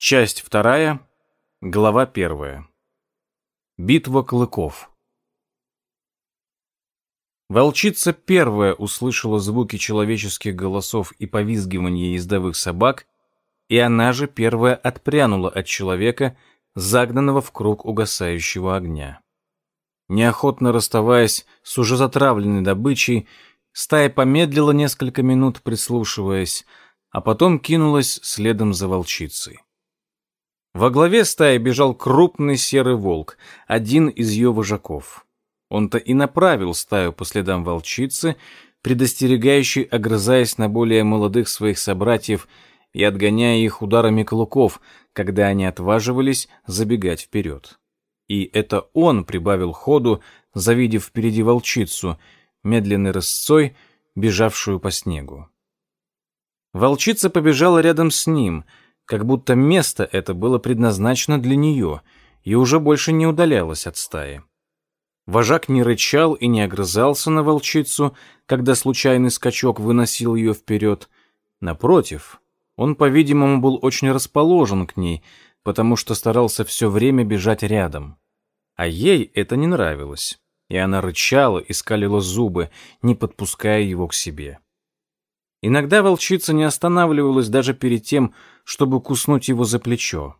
Часть вторая, глава первая. Битва клыков. Волчица первая услышала звуки человеческих голосов и повизгивание ездовых собак, и она же первая отпрянула от человека, загнанного в круг угасающего огня. Неохотно расставаясь с уже затравленной добычей, стая помедлила несколько минут, прислушиваясь, а потом кинулась следом за волчицей. Во главе стаи бежал крупный серый волк, один из ее вожаков. Он-то и направил стаю по следам волчицы, предостерегающей, огрызаясь на более молодых своих собратьев и отгоняя их ударами клыков, когда они отваживались забегать вперед. И это он прибавил ходу, завидев впереди волчицу, медленной рысцой, бежавшую по снегу. Волчица побежала рядом с ним — как будто место это было предназначено для нее и уже больше не удалялось от стаи. Вожак не рычал и не огрызался на волчицу, когда случайный скачок выносил ее вперед. Напротив, он, по-видимому, был очень расположен к ней, потому что старался все время бежать рядом. А ей это не нравилось, и она рычала и скалила зубы, не подпуская его к себе. Иногда волчица не останавливалась даже перед тем, чтобы куснуть его за плечо.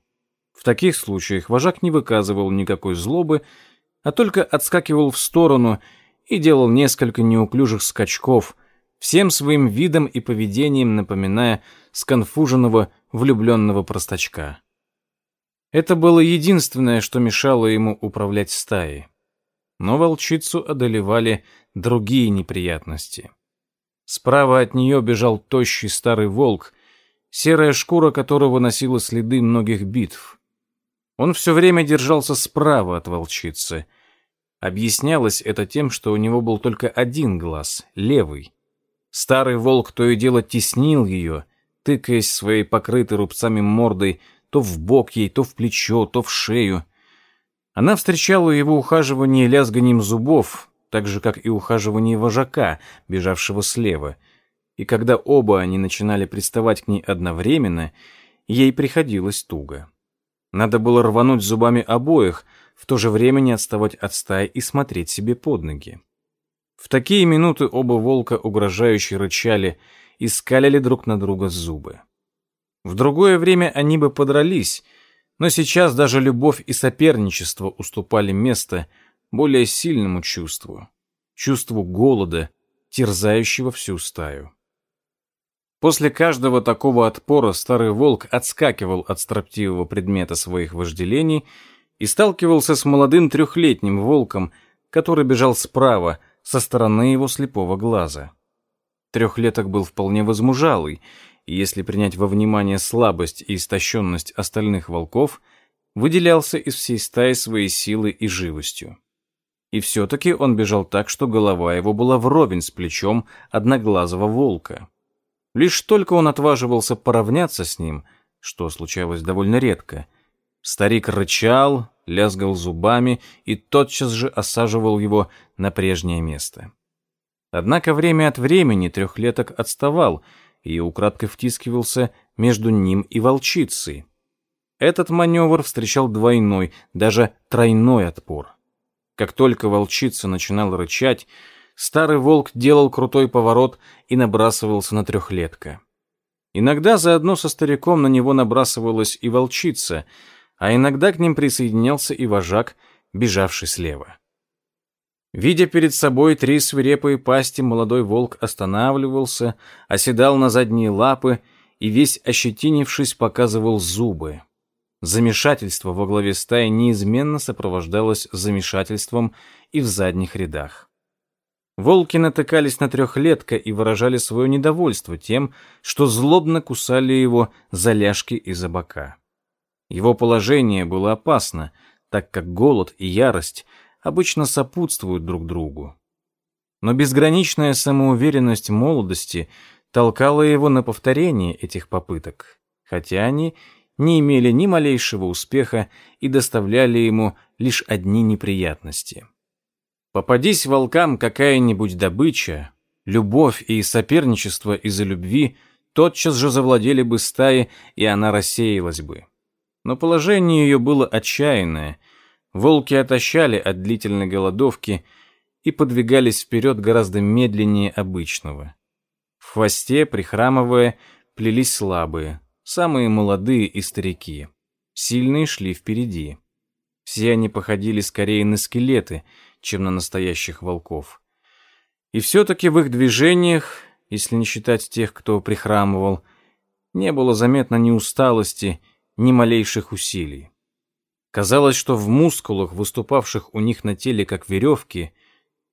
В таких случаях вожак не выказывал никакой злобы, а только отскакивал в сторону и делал несколько неуклюжих скачков, всем своим видом и поведением напоминая сконфуженного влюбленного простачка. Это было единственное, что мешало ему управлять стаей. Но волчицу одолевали другие неприятности. Справа от нее бежал тощий старый волк, серая шкура которого носила следы многих битв. Он все время держался справа от волчицы. Объяснялось это тем, что у него был только один глаз, левый. Старый волк то и дело теснил ее, тыкаясь своей покрытой рубцами мордой то в бок ей, то в плечо, то в шею. Она встречала его ухаживание лязганием зубов, так же, как и ухаживание вожака, бежавшего слева. И когда оба они начинали приставать к ней одновременно, ей приходилось туго. Надо было рвануть зубами обоих, в то же время не отставать от стаи и смотреть себе под ноги. В такие минуты оба волка угрожающе рычали и скалили друг на друга зубы. В другое время они бы подрались, но сейчас даже любовь и соперничество уступали место – более сильному чувству, чувству голода, терзающего всю стаю. После каждого такого отпора старый волк отскакивал от строптивого предмета своих вожделений и сталкивался с молодым трехлетним волком, который бежал справа, со стороны его слепого глаза. Трехлеток был вполне возмужалый, и если принять во внимание слабость и истощенность остальных волков, выделялся из всей стаи своей силой и живостью. И все-таки он бежал так, что голова его была вровень с плечом одноглазого волка. Лишь только он отваживался поравняться с ним, что случалось довольно редко, старик рычал, лязгал зубами и тотчас же осаживал его на прежнее место. Однако время от времени трехлеток отставал и украдкой втискивался между ним и волчицей. Этот маневр встречал двойной, даже тройной отпор. Как только волчица начинала рычать, старый волк делал крутой поворот и набрасывался на трехлетка. Иногда заодно со стариком на него набрасывалась и волчица, а иногда к ним присоединялся и вожак, бежавший слева. Видя перед собой три свирепые пасти, молодой волк останавливался, оседал на задние лапы и весь ощетинившись показывал зубы. Замешательство во главе стаи неизменно сопровождалось замешательством и в задних рядах. Волки натыкались на трехлетка и выражали свое недовольство тем, что злобно кусали его за ляжки и за бока. Его положение было опасно, так как голод и ярость обычно сопутствуют друг другу. Но безграничная самоуверенность молодости толкала его на повторение этих попыток, хотя они не имели ни малейшего успеха и доставляли ему лишь одни неприятности. Попадись волкам какая-нибудь добыча, любовь и соперничество из-за любви тотчас же завладели бы стаей, и она рассеялась бы. Но положение ее было отчаянное. Волки отощали от длительной голодовки и подвигались вперед гораздо медленнее обычного. В хвосте, прихрамывая, плелись слабые, самые молодые и старики. Сильные шли впереди. Все они походили скорее на скелеты, чем на настоящих волков. И все-таки в их движениях, если не считать тех, кто прихрамывал, не было заметно ни усталости, ни малейших усилий. Казалось, что в мускулах, выступавших у них на теле как веревки,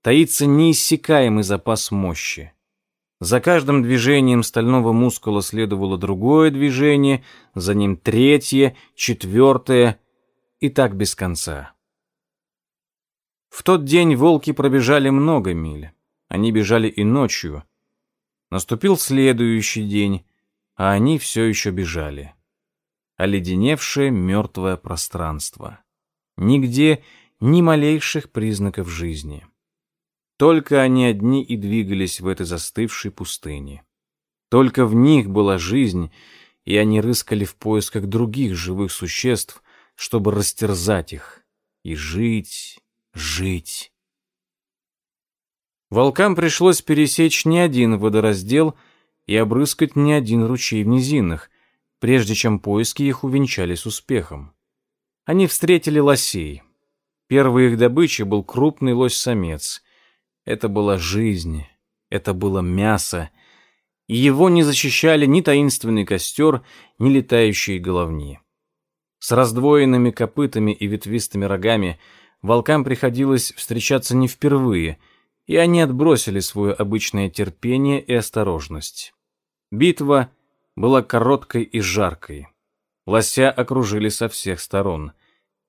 таится неиссякаемый запас мощи. За каждым движением стального мускула следовало другое движение, за ним третье, четвертое и так без конца. В тот день волки пробежали много миль. Они бежали и ночью. Наступил следующий день, а они все еще бежали. Оледеневшее мертвое пространство. Нигде ни малейших признаков жизни. Только они одни и двигались в этой застывшей пустыне. Только в них была жизнь, и они рыскали в поисках других живых существ, чтобы растерзать их и жить, жить. Волкам пришлось пересечь не один водораздел и обрыскать не один ручей в низинах, прежде чем поиски их увенчались успехом. Они встретили лосей. Первой их добычей был крупный лось-самец. Это была жизнь, это было мясо, и его не защищали ни таинственный костер, ни летающие головни. С раздвоенными копытами и ветвистыми рогами волкам приходилось встречаться не впервые, и они отбросили свое обычное терпение и осторожность. Битва была короткой и жаркой. Лося окружили со всех сторон.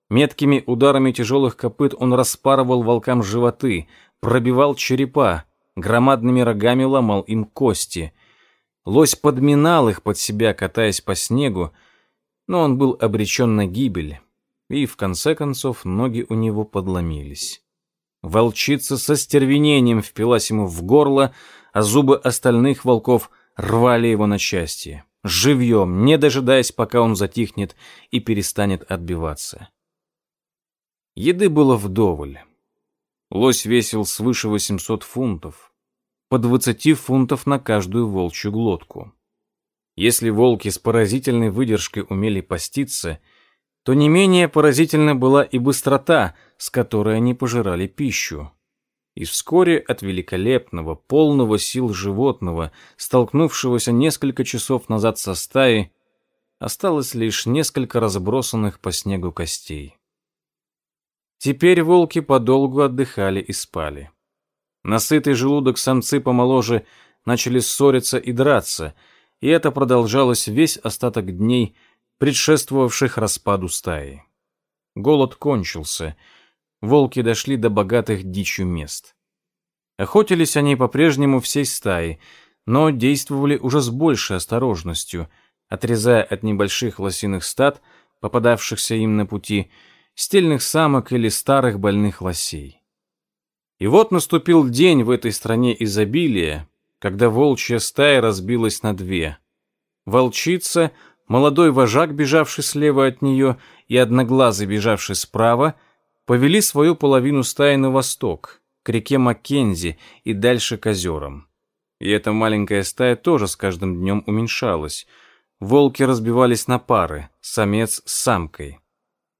Меткими ударами тяжелых копыт он распарывал волкам животы, пробивал черепа, громадными рогами ломал им кости. Лось подминал их под себя, катаясь по снегу, но он был обречен на гибель, и в конце концов ноги у него подломились. Волчица со стервенением впилась ему в горло, а зубы остальных волков рвали его на части, живьем, не дожидаясь, пока он затихнет и перестанет отбиваться. Еды было вдоволь. Лось весил свыше 800 фунтов, по 20 фунтов на каждую волчью глотку. Если волки с поразительной выдержкой умели поститься, то не менее поразительна была и быстрота, с которой они пожирали пищу. И вскоре от великолепного, полного сил животного, столкнувшегося несколько часов назад со стаей, осталось лишь несколько разбросанных по снегу костей. Теперь волки подолгу отдыхали и спали. Насытый желудок самцы помоложе начали ссориться и драться — и это продолжалось весь остаток дней, предшествовавших распаду стаи. Голод кончился, волки дошли до богатых дичью мест. Охотились они по-прежнему всей стаей, но действовали уже с большей осторожностью, отрезая от небольших лосиных стад, попадавшихся им на пути, стельных самок или старых больных лосей. И вот наступил день в этой стране изобилия, когда волчья стая разбилась на две. Волчица, молодой вожак, бежавший слева от нее, и одноглазый, бежавший справа, повели свою половину стаи на восток, к реке Маккензи и дальше к озерам. И эта маленькая стая тоже с каждым днем уменьшалась. Волки разбивались на пары, самец с самкой.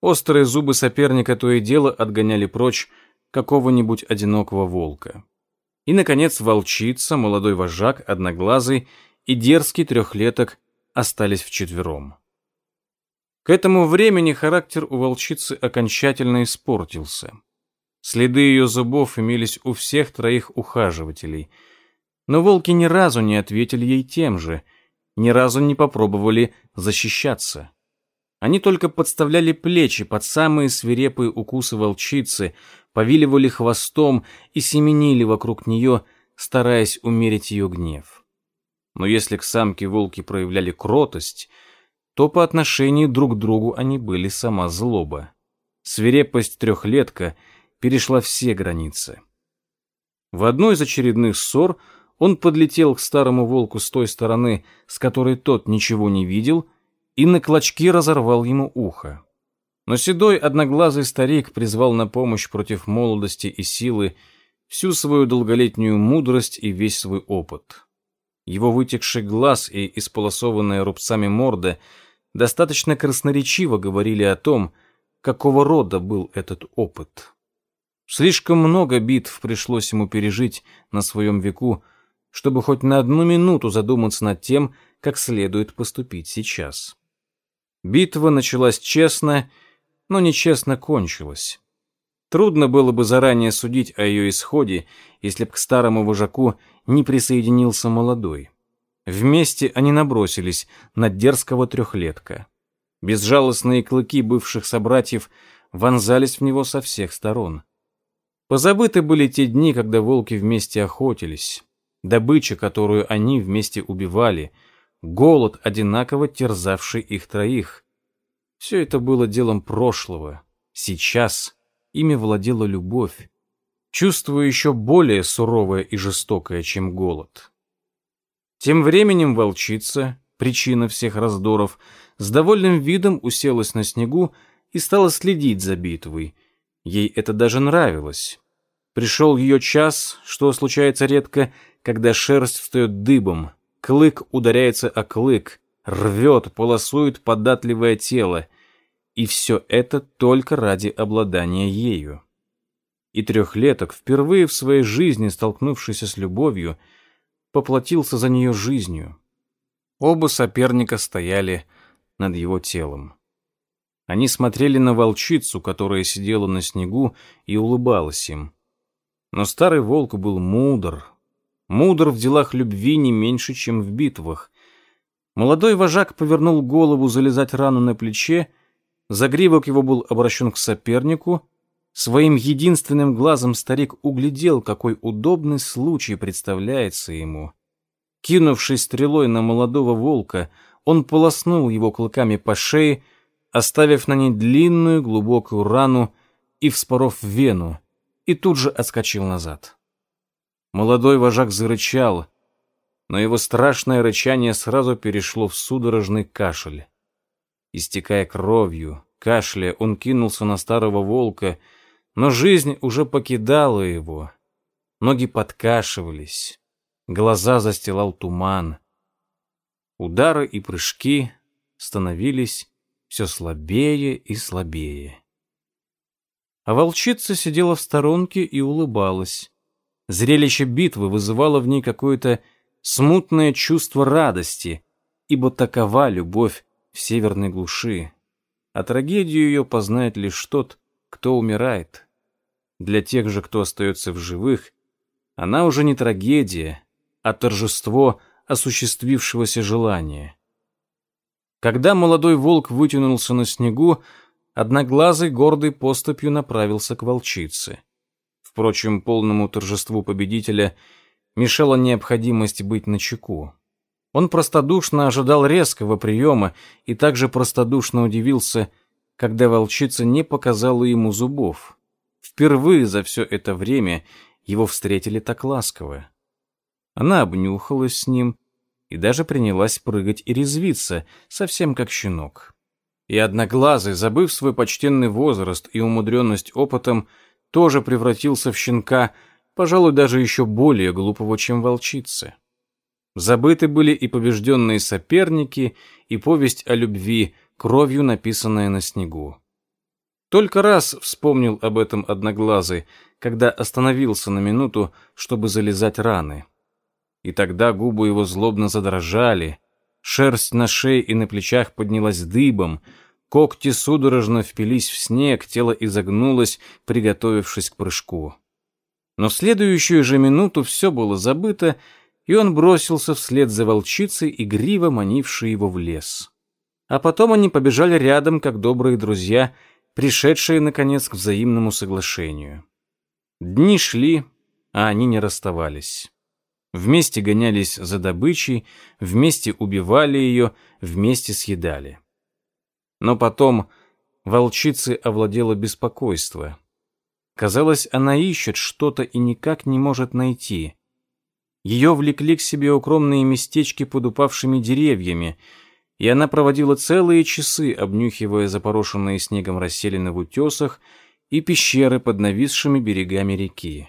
Острые зубы соперника то и дело отгоняли прочь какого-нибудь одинокого волка. И, наконец, волчица, молодой вожак, одноглазый и дерзкий трехлеток остались вчетвером. К этому времени характер у волчицы окончательно испортился. Следы ее зубов имелись у всех троих ухаживателей, но волки ни разу не ответили ей тем же, ни разу не попробовали защищаться. Они только подставляли плечи под самые свирепые укусы волчицы, повиливали хвостом и семенили вокруг нее, стараясь умерить ее гнев. Но если к самке волки проявляли кротость, то по отношению друг к другу они были сама злоба. Свирепость трехлетка перешла все границы. В одной из очередных ссор он подлетел к старому волку с той стороны, с которой тот ничего не видел, и на клочки разорвал ему ухо. Но седой одноглазый старик призвал на помощь против молодости и силы всю свою долголетнюю мудрость и весь свой опыт. Его вытекший глаз и исполосованная рубцами морда достаточно красноречиво говорили о том, какого рода был этот опыт. Слишком много битв пришлось ему пережить на своем веку, чтобы хоть на одну минуту задуматься над тем, как следует поступить сейчас. Битва началась честно, но нечестно кончилась. Трудно было бы заранее судить о ее исходе, если б к старому вожаку не присоединился молодой. Вместе они набросились на дерзкого трехлетка. Безжалостные клыки бывших собратьев вонзались в него со всех сторон. Позабыты были те дни, когда волки вместе охотились, добыча, которую они вместе убивали, голод, одинаково терзавший их троих. Все это было делом прошлого. Сейчас ими владела любовь, чувство еще более суровое и жестокое, чем голод. Тем временем волчица, причина всех раздоров, с довольным видом уселась на снегу и стала следить за битвой. Ей это даже нравилось. Пришел ее час, что случается редко, когда шерсть встает дыбом, клык ударяется о клык, рвет, полосует податливое тело. И все это только ради обладания ею. И трехлеток, впервые в своей жизни столкнувшийся с любовью, поплатился за нее жизнью. Оба соперника стояли над его телом. Они смотрели на волчицу, которая сидела на снегу и улыбалась им. Но старый волк был мудр, мудр в делах любви не меньше, чем в битвах. Молодой вожак повернул голову залезать рану на плече Загривок его был обращен к сопернику. Своим единственным глазом старик углядел, какой удобный случай представляется ему. Кинувшись стрелой на молодого волка, он полоснул его клыками по шее, оставив на ней длинную глубокую рану и вспоров вену, и тут же отскочил назад. Молодой вожак зарычал, но его страшное рычание сразу перешло в судорожный кашель. Истекая кровью, кашляя, он кинулся на старого волка, но жизнь уже покидала его. Ноги подкашивались, глаза застилал туман. Удары и прыжки становились все слабее и слабее. А волчица сидела в сторонке и улыбалась. Зрелище битвы вызывало в ней какое-то смутное чувство радости, ибо такова любовь в северной глуши, а трагедию ее познает лишь тот, кто умирает. Для тех же, кто остается в живых, она уже не трагедия, а торжество осуществившегося желания. Когда молодой волк вытянулся на снегу, одноглазый гордой поступью направился к волчице. Впрочем, полному торжеству победителя мешала необходимость быть начеку. Он простодушно ожидал резкого приема и также простодушно удивился, когда волчица не показала ему зубов. Впервые за все это время его встретили так ласково. Она обнюхалась с ним и даже принялась прыгать и резвиться, совсем как щенок. И одноглазый, забыв свой почтенный возраст и умудренность опытом, тоже превратился в щенка, пожалуй, даже еще более глупого, чем волчица. Забыты были и побежденные соперники, и повесть о любви, кровью написанная на снегу. Только раз вспомнил об этом одноглазый, когда остановился на минуту, чтобы залезать раны. И тогда губы его злобно задрожали, шерсть на шее и на плечах поднялась дыбом, когти судорожно впились в снег, тело изогнулось, приготовившись к прыжку. Но в следующую же минуту все было забыто, и он бросился вслед за волчицей, игриво манившей его в лес. А потом они побежали рядом, как добрые друзья, пришедшие, наконец, к взаимному соглашению. Дни шли, а они не расставались. Вместе гонялись за добычей, вместе убивали ее, вместе съедали. Но потом волчицы овладело беспокойство. Казалось, она ищет что-то и никак не может найти. Ее влекли к себе укромные местечки под упавшими деревьями. и она проводила целые часы, обнюхивая запорошенные снегом расселены в утесах и пещеры под нависшими берегами реки.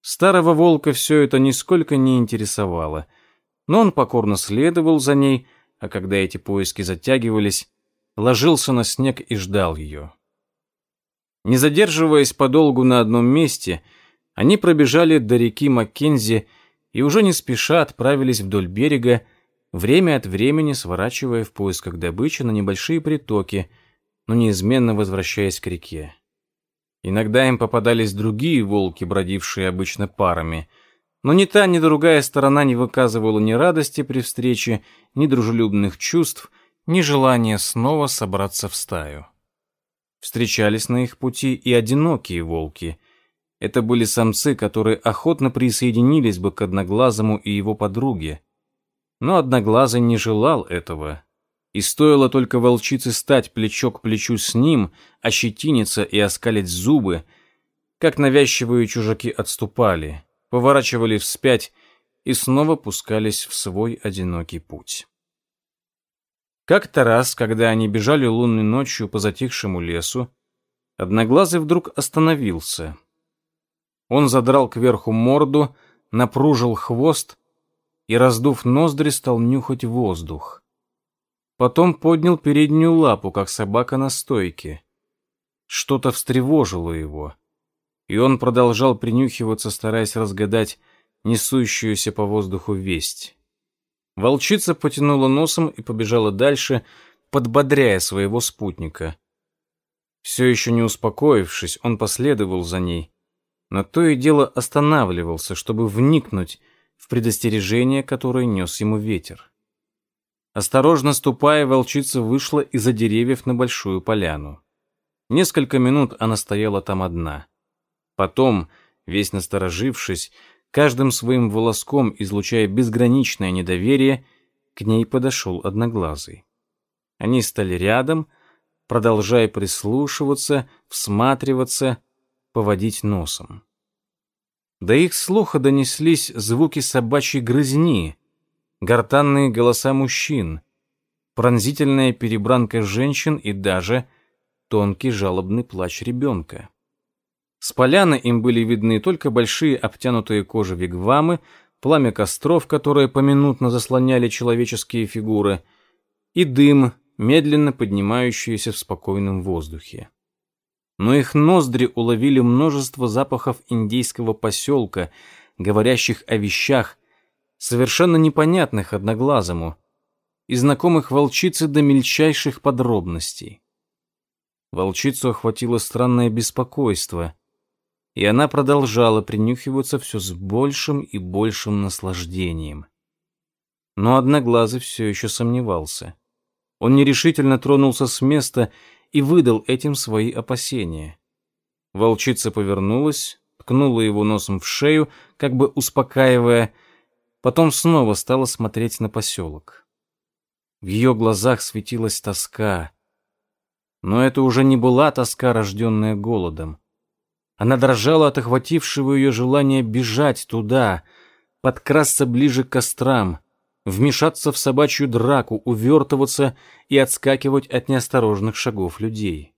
Старого волка все это нисколько не интересовало, но он покорно следовал за ней, а когда эти поиски затягивались, ложился на снег и ждал ее. Не задерживаясь подолгу на одном месте, они пробежали до реки Маккензи и уже не спеша отправились вдоль берега, время от времени сворачивая в поисках добычи на небольшие притоки, но неизменно возвращаясь к реке. Иногда им попадались другие волки, бродившие обычно парами, но ни та, ни другая сторона не выказывала ни радости при встрече, ни дружелюбных чувств, ни желания снова собраться в стаю. Встречались на их пути и одинокие волки. Это были самцы, которые охотно присоединились бы к Одноглазому и его подруге. Но Одноглазый не желал этого. И стоило только волчице стать плечо к плечу с ним, ощетиниться и оскалить зубы, как навязчивые чужаки отступали, поворачивали вспять и снова пускались в свой одинокий путь. Как-то раз, когда они бежали лунной ночью по затихшему лесу, Одноглазый вдруг остановился. Он задрал кверху морду, напружил хвост и, раздув ноздри, стал нюхать воздух. Потом поднял переднюю лапу, как собака на стойке. Что-то встревожило его, и он продолжал принюхиваться, стараясь разгадать несущуюся по воздуху весть. Волчица потянула носом и побежала дальше, подбодряя своего спутника. Все еще не успокоившись, он последовал за ней, но то и дело останавливался, чтобы вникнуть в предостережение, которое нес ему ветер. Осторожно ступая, волчица вышла из-за деревьев на большую поляну. Несколько минут она стояла там одна. Потом, весь насторожившись, каждым своим волоском излучая безграничное недоверие, к ней подошел Одноглазый. Они стали рядом, продолжая прислушиваться, всматриваться, поводить носом. До их слуха донеслись звуки собачьей грызни, гортанные голоса мужчин, пронзительная перебранка женщин и даже тонкий жалобный плач ребенка. С поляны им были видны только большие обтянутые кожей вигвамы, пламя костров, которые поминутно заслоняли человеческие фигуры, и дым, медленно поднимающийся в спокойном воздухе но их ноздри уловили множество запахов индейского поселка, говорящих о вещах, совершенно непонятных одноглазому, и знакомых волчице до мельчайших подробностей. Волчицу охватило странное беспокойство, и она продолжала принюхиваться все с большим и большим наслаждением. Но Одноглазый все еще сомневался. Он нерешительно тронулся с места и выдал этим свои опасения. Волчица повернулась, ткнула его носом в шею, как бы успокаивая, потом снова стала смотреть на поселок. В ее глазах светилась тоска. Но это уже не была тоска, рожденная голодом. Она дрожала от охватившего ее желания бежать туда, подкрасться ближе к кострам, вмешаться в собачью драку, увертываться и отскакивать от неосторожных шагов людей.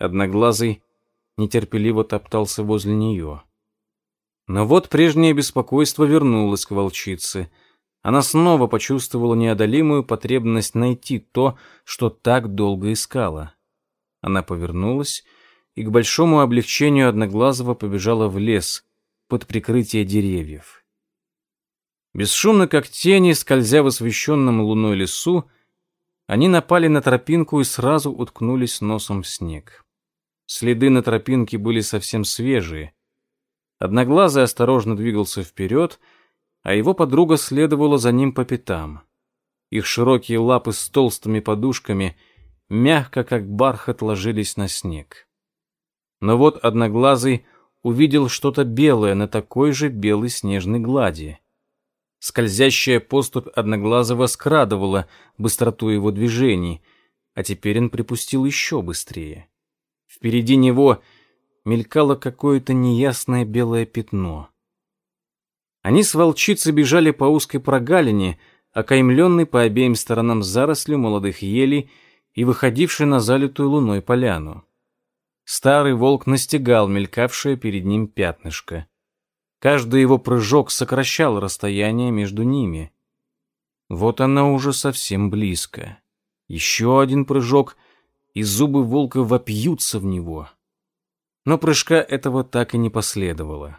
Одноглазый нетерпеливо топтался возле нее. Но вот прежнее беспокойство вернулось к волчице. Она снова почувствовала неодолимую потребность найти то, что так долго искала. Она повернулась и к большому облегчению Одноглазого побежала в лес под прикрытие деревьев. Бесшумно, как тени, скользя в освещенном луной лесу, они напали на тропинку и сразу уткнулись носом в снег. Следы на тропинке были совсем свежие. Одноглазый осторожно двигался вперед, а его подруга следовала за ним по пятам. Их широкие лапы с толстыми подушками мягко, как бархат, ложились на снег. Но вот Одноглазый увидел что-то белое на такой же белой снежной глади. Скользящая поступь Одноглазого скрадывала быстроту его движений, а теперь он припустил еще быстрее. Впереди него мелькало какое-то неясное белое пятно. Они с волчицей бежали по узкой прогалине, окаймленный по обеим сторонам зарослью молодых елей и выходивший на залитую луной поляну. Старый волк настигал мелькавшее перед ним пятнышко. Каждый его прыжок сокращал расстояние между ними. Вот она уже совсем близко. Еще один прыжок, и зубы волка вопьются в него. Но прыжка этого так и не последовало.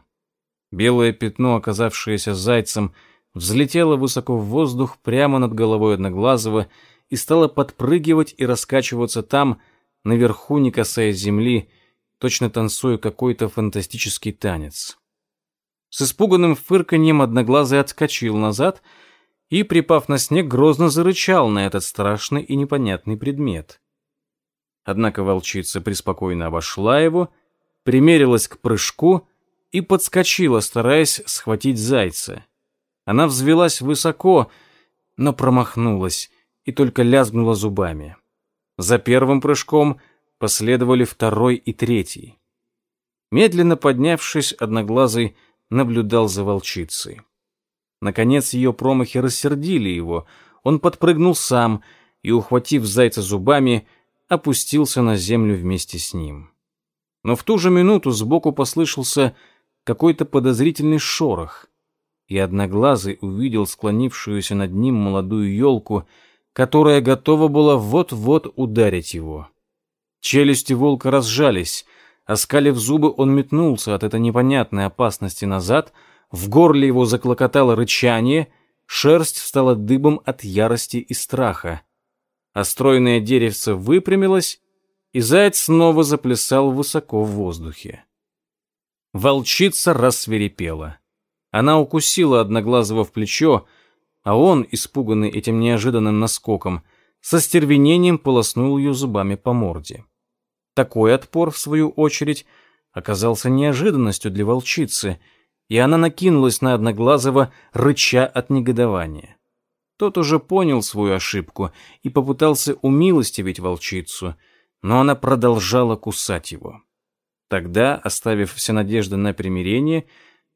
Белое пятно, оказавшееся зайцем, взлетело высоко в воздух прямо над головой Одноглазого и стало подпрыгивать и раскачиваться там, наверху, не касаясь земли, точно танцуя какой-то фантастический танец. С испуганным фырканьем Одноглазый отскочил назад и, припав на снег, грозно зарычал на этот страшный и непонятный предмет. Однако волчица преспокойно обошла его, примерилась к прыжку и подскочила, стараясь схватить зайца. Она взвелась высоко, но промахнулась и только лязгнула зубами. За первым прыжком последовали второй и третий. Медленно поднявшись, Одноглазый наблюдал за волчицей. Наконец ее промахи рассердили его. Он подпрыгнул сам и, ухватив зайца зубами, опустился на землю вместе с ним. Но в ту же минуту сбоку послышался какой-то подозрительный шорох, и Одноглазый увидел склонившуюся над ним молодую елку, которая готова была вот-вот ударить его. Челюсти волка разжались, оскалив зубы, он метнулся от этой непонятной опасности назад, в горле его заклокотало рычание, шерсть встала дыбом от ярости и страха. Остроенное деревце выпрямилось, и заяц снова заплясал высоко в воздухе. Волчица рассверепела. Она укусила Одноглазого в плечо, а он, испуганный этим неожиданным наскоком, со стервенением полоснул ее зубами по морде. Такой отпор, в свою очередь, оказался неожиданностью для волчицы, и она накинулась на Одноглазого, рыча от негодования. Тот уже понял свою ошибку и попытался умилостивить волчицу — но она продолжала кусать его. Тогда, оставив все надежды на примирение,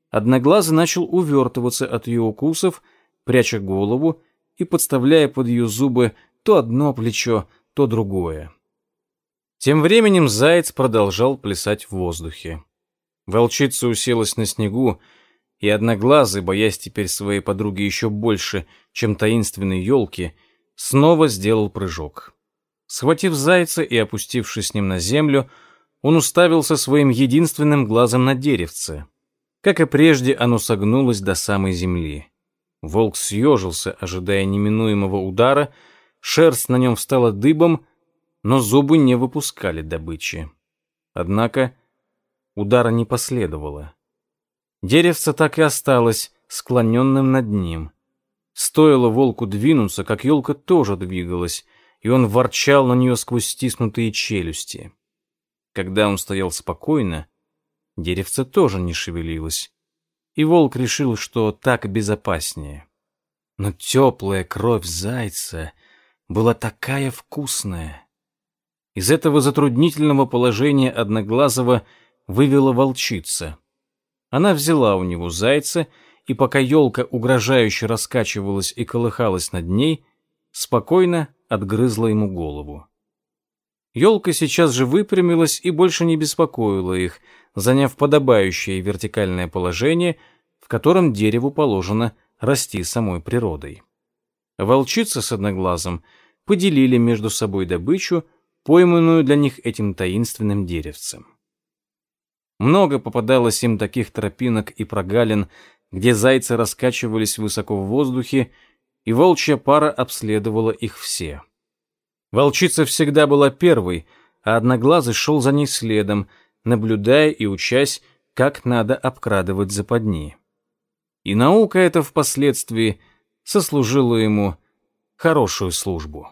Одноглазый начал увертываться от ее укусов, пряча голову и подставляя под ее зубы то одно плечо, то другое. Тем временем заяц продолжал плясать в воздухе. Волчица уселась на снегу, и Одноглазый, боясь теперь своей подруги еще больше, чем таинственной елки, снова сделал прыжок. Схватив зайца и опустившись с ним на землю, он уставился своим единственным глазом на деревце. Как и прежде, оно согнулось до самой земли. Волк съежился, ожидая неминуемого удара, шерсть на нем встала дыбом, но зубы не выпускали добычи. Однако удара не последовало. Деревце так и осталось склоненным над ним. Стоило волку двинуться, как елка тоже двигалась, и он ворчал на нее сквозь стиснутые челюсти. Когда он стоял спокойно, деревце тоже не шевелилось, и волк решил, что так безопаснее. Но теплая кровь зайца была такая вкусная. Из этого затруднительного положения Одноглазого вывела волчица. Она взяла у него зайца, и пока елка угрожающе раскачивалась и колыхалась над ней, спокойно отгрызла ему голову. Елка сейчас же выпрямилась и больше не беспокоила их, заняв подобающее вертикальное положение, в котором дереву положено расти самой природой. Волчица с одноглазом поделили между собой добычу, пойманную для них этим таинственным деревцем. Много попадалось им таких тропинок и прогалин, где зайцы раскачивались высоко в воздухе и волчья пара обследовала их все. Волчица всегда была первой, а Одноглазый шел за ней следом, наблюдая и учась, как надо обкрадывать западни. И наука эта впоследствии сослужила ему хорошую службу.